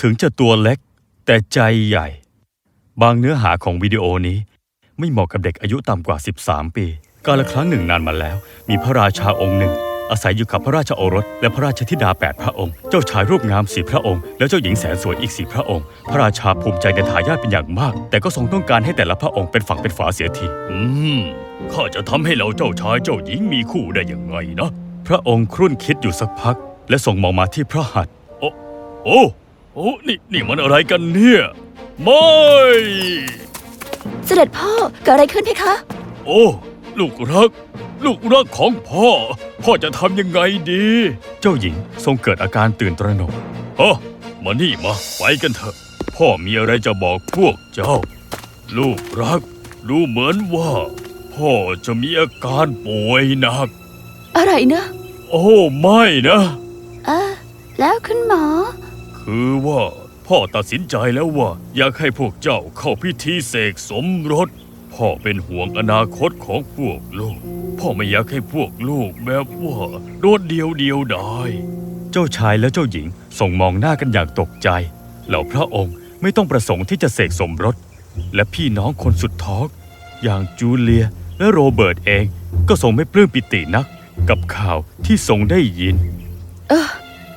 ถึงจะตัวเล็ก แต่ใจใหญ่ บางเนื้อหาของวิดีโอนี้ ไม่เหมาะกับเด็กอายุต่ำกว่า 13 ปี กาลครั้งหนึ่งนานมาแล้ว มีพระราชาองค์หนึ่ง อาศัยอยู่กับพระราชโอรส และพระราชธิดาแปดพระองค์ เจ้าชายรูปงามสีพระองค์ และเจ้าหญิงแสนสวยอีกสี่พระองค์ พระราชาภูมิใจในทายาทเป็นอย่างมาก แต่ก็ทรงต้องการให้แต่ละพระองค์เป็นฝั่งเป็นฝาเสียที อืมข้าจะทำให้เราเจ้าชายเจ้าหญิงมีคู่ได้ยังไงนะ พระองค์ครุ่นคิดอยู่สักพัก และส่งมองมาที่พระหัตถ์โอ้โอ้ โอ้นี่นี่มันอะไรกันเนี่ยไม่เสด็จพ่อเกิดอะไรขึ้นเพคะ โอ้ลูกรัก ลูกรักของพ่อ พ่อจะทำยังไงดี เจ้าหญิงทรงเกิดอาการตื่นตระหนกเฮ้มานี่มาไปกันเถอะ พ่อมีอะไรจะบอกพวกเจ้า ลูกรักดูเหมือนว่า พ่อจะมีอาการป่วยหนัก อะไรนะ โอ้ไม่นะอ่าแล้วคุณหมอ คือว่า พ่อตัดสินใจแล้วว่า อยากให้พวกเจ้าเข้าพิธีเสกสมรส พ่อเป็นห่วงอนาคตของพวกลูก พ่อไม่อยากให้พวกลูกแบบว่าโดดเดียวเดียวดายเจ้าชายและเจ้าหญิงส่งมองหน้ากันอย่างตกใจเหล่าพระองค์ไม่ต้องประสงค์ที่จะเสกสมรส และพี่น้องคนสุดท้องอย่างจูเลียและโรเบิร์ตเองก็ทรงไม่ปลื้มปิตินักกับข่าวที่ทรงได้ยิน เออ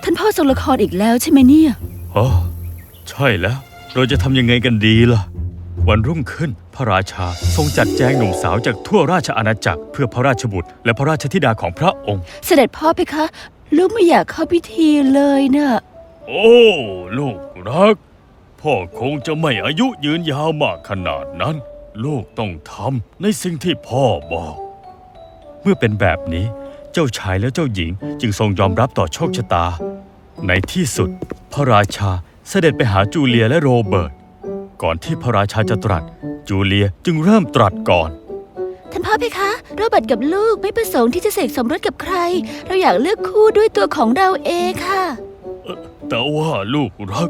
ท่านพ่อทรงละครอีกแล้วใช่ไหมเนี่ย อ๋อ ใช่แล้ว เราจะทำยังไงกันดีล่ะ วันรุ่งขึ้นพระราชาทรงจัดแจงหนุ่มสาวจากทั่วราชอาณาจักร เพื่อพระราชบุตร และพระราชธิดาของพระองค์ เสด็จพ่อเพคะ ลูกไม่อยากเข้าพิธีเลยนะโอ้ ลูกรัก พ่อคงจะไม่อายุยืนยาวมากขนาดนั้น ลูกต้องทำในสิ่งที่พ่อบอก เมื่อเป็นแบบนี้ เจ้าชายและเจ้าหญิงจึงทรงยอมรับต่อโชคชะตา ในที่สุด พระราชาเสด็จไปหาจูเลียและโรเบิร์ต ก่อนที่พระราชาจะตรัส จูเลียจึงเริ่มตรัสก่อน ท่านพ่อเพคะ โรเบิร์ตกับลูกไม่ประสงค์ที่จะเสกสมรสกับใคร เราอยากเลือกคู่ด้วยตัวของเราเองค่ะ แต่ว่าลูกรัก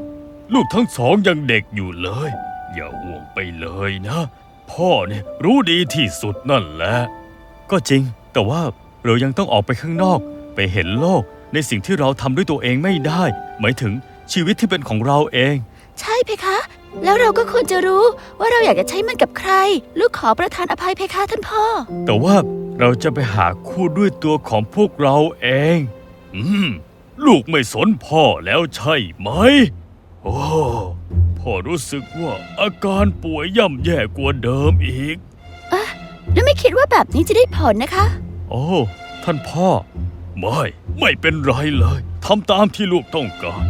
ลูกทั้งสองยังเด็กอยู่เลย อย่าห่วงไปเลยนะ พ่อเนี่ยรู้ดีที่สุดนั่นแหละ ก็จริง แต่ว่า เรายังต้องออกไปข้างนอก ไปเห็นโลกในสิ่งที่เราทำด้วยตัวเองไม่ได้ หมายถึงชีวิตที่เป็นของเราเอง ใช่เพคะ แล้วเราก็ควรจะรู้ว่าเราอยากจะใช้มันกับใคร ลูกขอประทานอภัยเพคะท่านพ่อ แต่ว่าเราจะไปหาคู่ด้วยตัวของพวกเราเอง อืม ลูกไม่สนพ่อแล้วใช่ไหม โอ้พ่อรู้สึกว่าอาการป่วยย่ำแย่กว่าเดิมอีก แล้วไม่คิดว่าแบบนี้จะได้ผลนะคะ โอ้ ท่านพ่อ ไม่ ไม่เป็นไรเลยทำตามที่ลูกต้องการ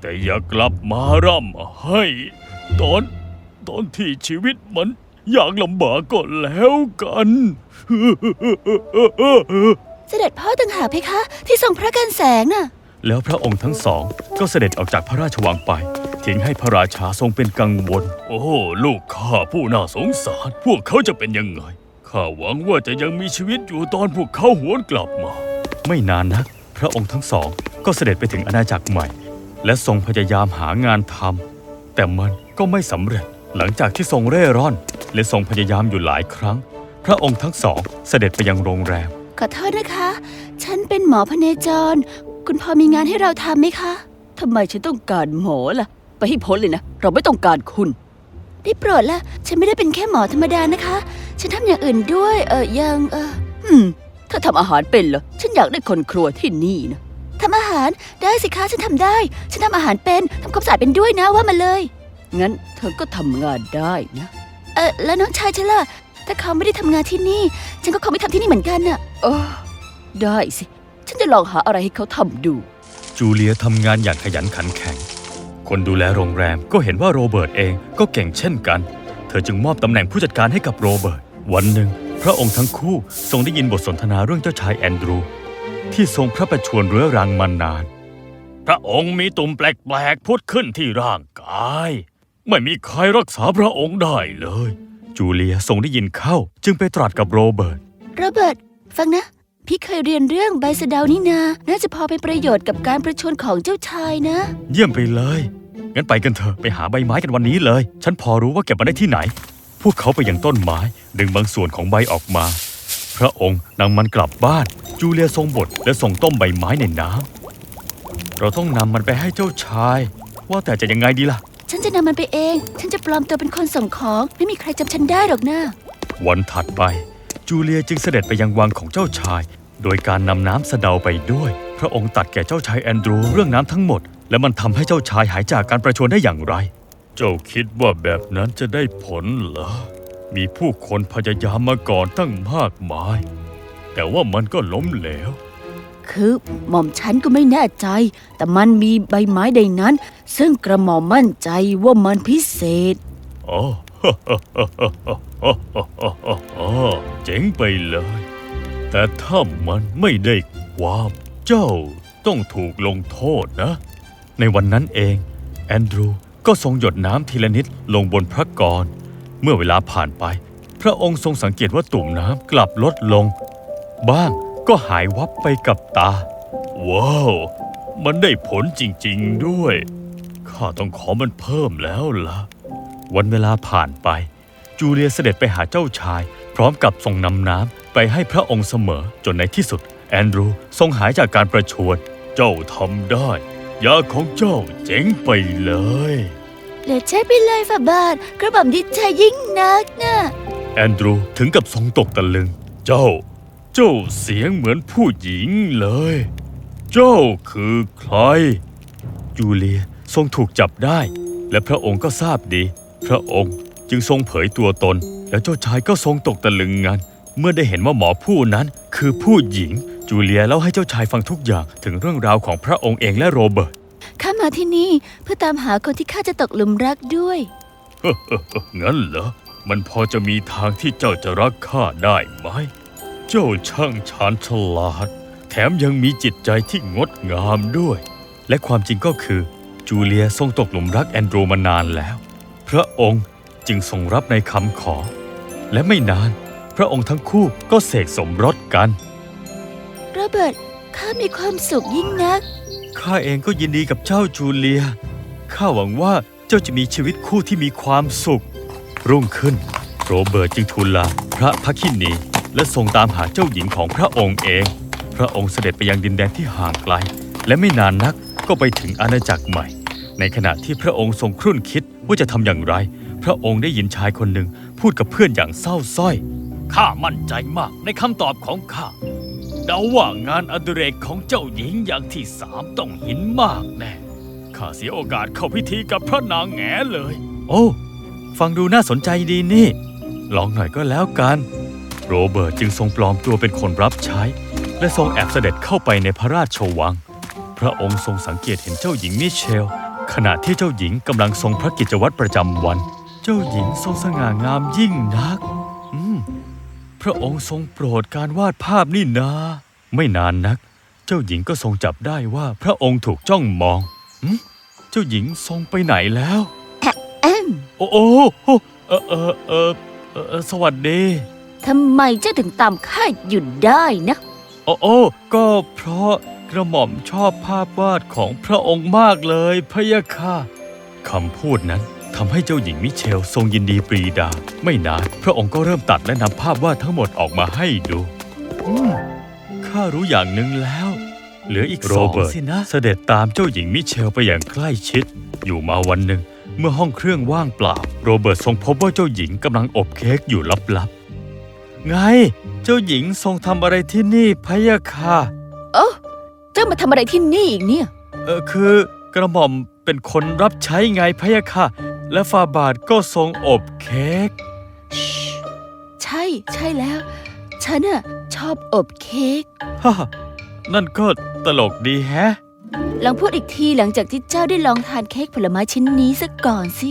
แต่อย่ากลับมาร่ำให้ ตอน ตอนที่ชีวิตมันอยากลำบากก็แล้วกันเสด็จพ่อต่างหากเพคะ ที่ทรงพระกันแสงน่ะ แล้วพระองค์ทั้งสองก็เสด็จออกจากพระราชวังไปทิ้งให้พระราชาทรงเป็นกังวล โอ้ ลูกข้าผู้น่าสงสาร พวกเขาจะเป็นยังไง ข้าหวังว่าจะยังมีชีวิตอยู่ตอนพวกเขาหวนกลับมา ไม่นานนัก พระองค์ทั้งสองก็เสด็จไปถึงอาณาจักรใหม่ และทรงพยายามหางานทำแต่มันก็ไม่สำเร็จหลังจากที่ทรงเร่ร่อน และทรงพยายามอยู่หลายครั้ง พระองค์ทั้งสองเสด็จไปยังโรงแรม ขอโทษนะคะ ฉันเป็นหมอพเนจร คุณพอมีงานให้เราทำไหมคะ ทำไมฉันต้องการหมอล่ะ ไปให้พ้นเลยนะ เราไม่ต้องการคุณ ได้โปรดละฉันไม่ได้เป็นแค่หมอธรรมดานะคะ ฉันทำอย่างอื่นด้วย เออยังเอออืมถ้าทำอาหารเป็นเหรอ ฉันอยากได้คนครัวที่นี่นะทำอาหารได้สิคะฉันทำได้ ฉันทำอาหารเป็นทำความสะอาดเป็นด้วยนะว่ามาเลย งั้นเธอก็ทำงานได้นะ เออแล้วน้องชายฉันล่ะถ้าเขาไม่ได้ทำงานที่นี่ ฉันก็คงไม่ทำที่นี่เหมือนกันน่ะโอ้ได้สิ ฉันจะลองหาอะไรให้เขาทำดู จูเลียทำงานอย่างขยันขันแข็ง คนดูแลโรงแรมก็เห็นว่าโรเบิร์ตเองก็เก่งเช่นกัน เธอจึงมอบตำแหน่งผู้จัดการให้กับโรเบิร์ต วันหนึ่ง พระองค์ทั้งคู่ทรงได้ยินบทสนทนาเรื่องเจ้าชายแอนดรูว์ ที่ทรงพระประชวรเรื้อรังมานาน พระองค์มีตุ่มแปลกๆผุดขึ้นที่ร่างกาย ไม่มีใครรักษาพระองค์ได้เลย จูเลียทรงได้ยินเข้า จึงไปตรัสกับโรเบิร์ตโรเบิร์ตฟังนะ พี่เคยเรียนเรื่องใบสะเดานี่นา น่าจะพอเป็นประโยชน์กับการประชวรของเจ้าชายนะ เยี่ยมไปเลย งั้นไปกันเถอะไปหาใบไม้กันวันนี้เลย ฉันพอรู้ว่าเก็บมาได้ที่ไหน พวกเขาไปยังต้นไม้ดึงบางส่วนของใบออกมา พระองค์นำมันกลับบ้าน จูเลียทรงบดและส่งต้มใบไม้ในน้ำเราต้องนำมันไปให้เจ้าชาย ว่าแต่จะยังไงดีล่ะ ฉันจะนำมันไปเอง ฉันจะปลอมตัวเป็นคนส่งของ ไม่มีใครจำฉันได้หรอกนะวันถัดไป จูเลียจึงเสด็จไปยังวังของเจ้าชาย โดยการนำน้ำสะเดาไปด้วย พระองค์ตัดแก่เจ้าชายแอนดรูเรื่องน้ำทั้งหมด และมันทำให้เจ้าชายหายจากการประชวรได้อย่างไร เจ้าคิดว่าแบบนั้นจะได้ผลเหรอ มีผู้คนพยายามมาก่อนตั้งมากมาย แต่ว่ามันก็ล้มเหลว คือหม่อมฉันก็ไม่แน่ใจ แต่มันมีใบไม้ใดนั้น ซึ่งกระหม่อมมั่นใจว่ามันพิเศษ อ๋อเจ๋งไปเลย แต่ถ้ามันไม่ได้ความเจ้าต้องถูกลงโทษนะ ในวันนั้นเอง แอนดรู ก็ทรงหยดน้ำทีละนิดลงบนพระกร เมื่อเวลาผ่านไป พระองค์ทรงสังเกตว่าตุ่มน้ำกลับลดลง บ้างก็หายวับไปกับตา ว้าว มันได้ผลจริงๆด้วย ข้าต้องขอมันเพิ่มแล้วล่ะ วันเวลาผ่านไป จูเลียเสด็จไปหาเจ้าชาย พร้อมกับทรงนำน้ำไปให้พระองค์เสมอจนในที่สุด แอนดรูทรงหายจากการประชวรเจ้าทำได้ ยาของเจ้าเจ๋งไปเลย เหลือใช้ไปเลยฝ่าบาทกระหม่อมดีใจยิ่งนักนะแอนดรูถึงกับทรงตกตะลึง เจ้า เจ้าเสียงเหมือนผู้หญิงเลย เจ้าคือใคร จูเลียทรงถูกจับได้ และพระองค์ก็ทราบดี พระองค์จึงทรงเผยตัวตน แล้วเจ้าชายก็ทรงตกตะลึงงันเมื่อได้เห็นว่าหมอผู้นั้นคือผู้หญิง จูเลียเล่าให้เจ้าชายฟังทุกอย่างถึงเรื่องราวของพระองค์เองและโรเบิร์ต ข้ามาที่นี่เพื่อตามหาคนที่ข้าจะตกหลุมรักด้วย งั้นเหรอ มันพอจะมีทางที่เจ้าจะรักข้าได้ไหม เจ้าช่างชาญฉลาด แถมยังมีจิตใจที่งดงามด้วย และความจริงก็คือ จูเลียทรงตกหลุมรักแอนโดรมานานแล้ว พระองค์จึงทรงรับในคำขอ และไม่นาน พระองค์ทั้งคู่ก็เสกสมรสกัน โรเบิร์ตข้ามีความสุขยิ่งนัก ข้าเองก็ยินดีกับเจ้าจูเลีย ข้าหวังว่าเจ้าจะมีชีวิตคู่ที่มีความสุข รุ่งขึ้น โรเบิร์ตจึงทูลลาพระพักินีและทรงตามหาเจ้าหญิงของพระองค์เอง พระองค์เสด็จไปยังดินแดนที่ห่างไกล และไม่นานนักก็ไปถึงอาณาจักรใหม่ ในขณะที่พระองค์ทรงครุ่นคิดว่าจะทำอย่างไร พระองค์ได้ยินชายคนหนึ่งพูดกับเพื่อนอย่างเศร้าสร้อย ข้ามั่นใจมากในคำตอบของข้า เดาว่างานอดิเรกของเจ้าหญิงอย่างที่สามต้องหินมากแน่ข้าเสียโอกาสเข้าพิธีกับพระนางแง่เลย โอ้ ฟังดูน่าสนใจดีนี่ ลองหน่อยก็แล้วกัน โรเบิร์ตจึงทรงปลอมตัวเป็นคนรับใช้ และทรงแอบเสด็จเข้าไปในพระราชวัง พระองค์ทรงสังเกตเห็นเจ้าหญิงมิเชล ขณะที่เจ้าหญิงกำลังทรงพระกิจวัตรประจำวัน เจ้าหญิงทรงสง่างามยิ่งนัก พระองค์ทรงโปรดการวาดภาพนี่นา ไม่นานนัก เจ้าหญิงก็ทรงจับได้ว่าพระองค์ถูกจ้องมองหึเจ้าหญิงทรงไปไหนแล้วแอมโอ้โอ้โอ้เออเออเออเออเออสวัสดี ทำไมเจ้าถึงตามข้าหยุดได้นะ โอ้โอ้ก็เพราะกระหม่อมชอบภาพวาดของพระองค์มากเลยพะยะค่ะคำพูดนั้น ทำให้เจ้าหญิงมิเชลทรงยินดีปรีดา ไม่นานพระองค์ก็เริ่มตัดและนำภาพวาดทั้งหมดออกมาให้ดูอืมข้ารู้อย่างหนึ่งแล้ว เหลืออีกสองสินะเสด็จตามเจ้าหญิงมิเชลไปอย่างใกล้ชิด อยู่มาวันหนึ่ง เมื่อห้องเครื่องว่างเปล่า โรเบิร์ตทรงพบว่าเจ้าหญิงกำลังอบเค้กอยู่ลับๆ ไง เจ้าหญิงทรงทำอะไรที่นี่พะยะค่ะโอ้เจ้ามาทำอะไรที่นี่อีกเนี่ย เออคือกระหม่อมเป็นคนรับใช้ไงพะยะค่ะ และฟาบาทก็ทรงอบเค้ก ใช่ ใช่แล้ว ฉันน่ะชอบอบเค้ก ฮ่า นั่นก็ตลกดีแฮะ ลองพูดอีกทีหลังจากที่เจ้าได้ลองทานเค้กผลไม้ชิ้นนี้สักก่อนสิ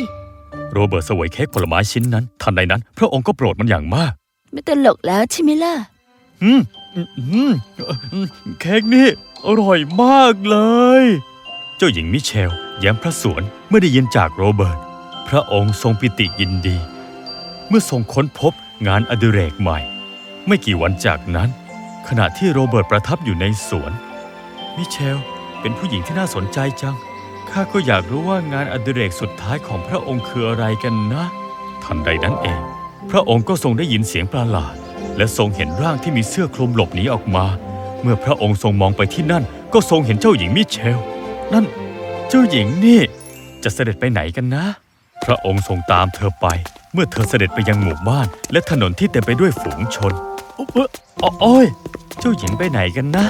โรเบิร์ตเสวยเค้กผลไม้ชิ้นนั้น ทันใดนั้น พระองค์ก็โปรดมันอย่างมากไม่ตลกแล้วใช่ไหมล่ะ อืมอืมอืมอืมเค้กนี่ อร่อยมากเลย เจ้าหญิงมิเชล แย้มพระสวนเมื่อได้ยินจากโรเบิร์ต พระองค์ทรงปิติยินดี เมื่อทรงค้นพบงานอดิเรกใหม่ ไม่กี่วันจากนั้น ขณะที่โรเบิร์ตประทับอยู่ในสวน มิเชลเป็นผู้หญิงที่น่าสนใจจัง ข้าก็อยากรู้ว่างานอดิเรกสุดท้ายของพระองค์คืออะไรกันนะ ทันใดนั้นเอง พระองค์ก็ทรงได้ยินเสียงประหลาด และทรงเห็นร่างที่มีเสื้อคลุมหลบหนีออกมา เมื่อพระองค์ทรงมองไปที่นั่น ก็ทรงเห็นเจ้าหญิงมิเชล นั่น เจ้าหญิงนี่ จะเสด็จไปไหนกันนะ พระองค์ทรงตามเธอไป เมื่อเธอเสด็จไปยังหมู่บ้าน และถนนที่เต็มไปด้วยฝูงชนโอ้เอ้ออ๋อโอ้ยเจ้าหญิงไปไหนกันนะ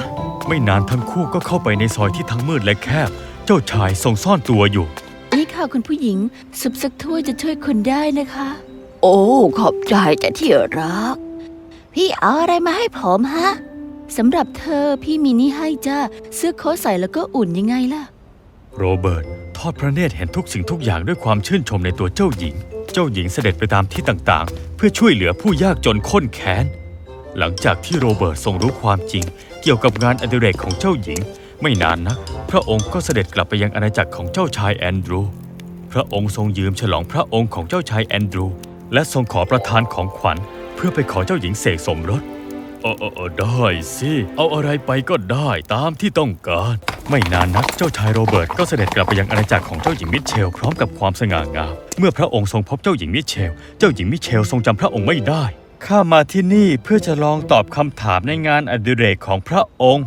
ไม่นานทั้งคู่ก็เข้าไปในซอยที่ทั้งมืดและแคบ เจ้าชายทรงซ่อนตัวอยู่ นี่ค่ะคุณผู้หญิงซุปสักถ้วยจะช่วยคุณได้นะคะ โอ้ขอบใจแต่ที่รัก พี่เอาอะไรมาให้ผมฮะสำหรับเธอพี่มีนี่ให้จ้าเสื้อโค้ทใส่แล้วก็อุ่นยังไงล่ะ โรเบิร์ตทอ ดพระเนตรเห็นทุกสิ่งทุกอย่างด้วยความชื่นชมในตัวเจ้าหญิง เจ้าหญิงเสด็จไปตามที่ต่างๆ เพื่อช่วยเหลือผู้ยากจนข้นแค้น หลังจากที่โรเบิร์ตทรงรู้ความจริง เกี่ยวกับงานอดิเรกของเจ้าหญิง ไม่นานนักพระองค์ก็เสด็จกลับไปยังอาณาจักรของเจ้าชายแอนดรูว์ พระองค์ทรงยืมฉลองพระองค์ของเจ้าชายแอนดรูว์ และทรงขอประทานของขวัญ เพื่อไปขอเจ้าหญิงเสกสมรส เออเออเออได้สิ เอาอะไรไปก็ได้ตามที่ต้องการ ไม่นานนักเจ้าชายโรเบิร์ตก็เสด็จกลับไปยังอาณาจักรของเจ้าหญิงมิเชล พร้อมกับความสง่างาม เมื่อพระองค์ทรงพบเจ้าหญิงมิเชล เจ้าหญิงมิเชลทรงจำพระองค์ไม่ได้ ข้ามาที่นี่เพื่อจะลองตอบคำถามในงานอดิเรกของพระองค์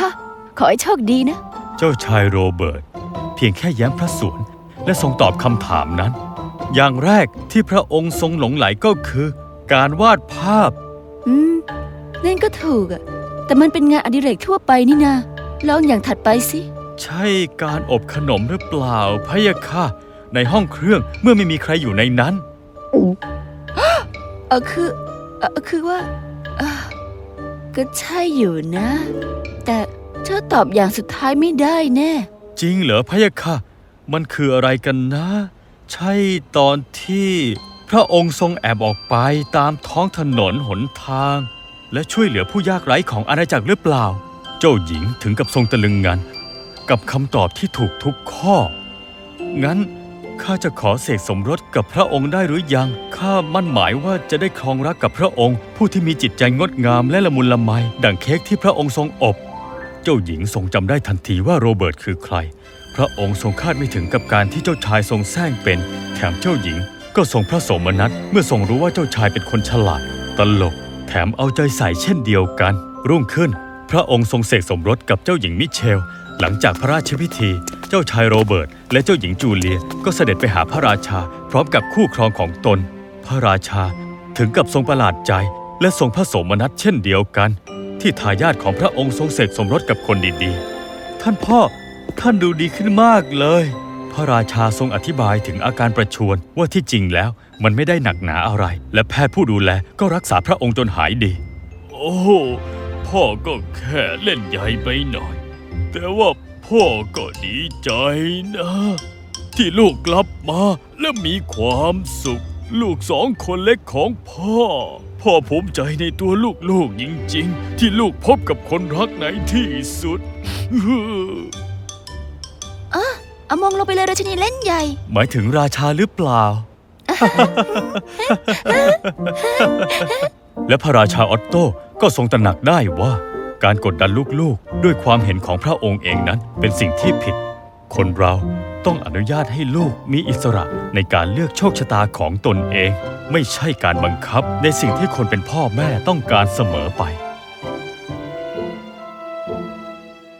ฮะ ขอให้โชคดีนะ เจ้าชายโรเบิร์ตเพียงแค่แย้มพระสวน และทรงตอบคำถามนั้น อย่างแรกที่พระองค์ทรงหลงไหลก็คือ การวาดภาพ อืม นั่นก็ถูกอะแต่มันเป็นงานอดิเรกทั่วไปนี่นาลองอย่างถัดไปสิ ใช่การอบขนมหรือเปล่าพะยะค่ะ ในห้องเครื่องเมื่อไม่มีใครอยู่ในนั้นเออคือเออคือว่าเอ่อก็ใช่อยู่นะ แต่เธอตอบอย่างสุดท้ายไม่ได้แน่ จริงเหรอพะยะค่ะ มันคืออะไรกันนะ ใช่ตอนที่พระองค์ทรงแอบออกไปตามท้องถนนหนทาง และช่วยเหลือผู้ยากไร้ของอาณาจักรหรือเปล่า เจ้าหญิงถึงกับทรงตะลึงงันกับคำตอบที่ถูกทุกข้อ งั้นข้าจะขอเสกสมรสกับพระองค์ได้หรือยัง ข้ามั่นหมายว่าจะได้ครองรักกับพระองค์ ผู้ที่มีจิตใจงดงามและละมุนละไม ดั่งเค้กที่พระองค์ทรงอบ เจ้าหญิงทรงจำได้ทันทีว่าโรเบิร์ตคือใคร พระองค์ทรงคาดไม่ถึงกับการที่เจ้าชายทรงแซงเป็น แถมเจ้าหญิงก็ทรงพระสมนัสเมื่อทรงรู้ว่าเจ้าชายเป็นคนฉลาด ตลก ถมเอาใจใส่เช่นเดียวกัน รุ่งขึ้น พระองค์ทรงเสกสมรสกับเจ้าหญิงมิเชล หลังจากพระราชพิธี เจ้าชายโรเบิร์ตและเจ้าหญิงจูเลียก็เสด็จไปหาพระราชา พร้อมกับคู่ครองของตน พระราชาถึงกับทรงประหลาดใจ และทรงพระโสมนัสเช่นเดียวกัน ที่ทายาทของพระองค์ทรงเสกสมรสกับคนดีๆ ท่านพ่อท่านดูดีขึ้นมากเลย พระราชาทรงอธิบายถึงอาการประชวรว่าที่จริงแล้วมันไม่ได้หนักหนาอะไร และแพทย์ผู้ดูแลก็รักษาพระองค์จนหายดี โอ้พ่อก็แค่เล่นใหญ่ไปหน่อย แต่ว่าพ่อก็ดีใจนะ ที่ลูกกลับมาและมีความสุข ลูกสองคนเล็กของพ่อ พ่อภูมิใจในตัวลูกๆจริงๆ ที่ลูกพบกับคนรักในที่สุด เอามองลงไปเลยราชินีเล่นใหญ่ หมายถึงราชาหรือเปล่า และพระราชาออตโต้ก็ทรงตระหนักได้ว่า การกดดันลูกๆ ด้วยความเห็นของพระองค์เองนั้นเป็นสิ่งที่ผิด คนเราต้องอนุญาตให้ลูกมีอิสระในการเลือกโชคชะตาของตนเอง ไม่ใช่การบังคับในสิ่งที่คนเป็นพ่อแม่ต้องการเสมอไป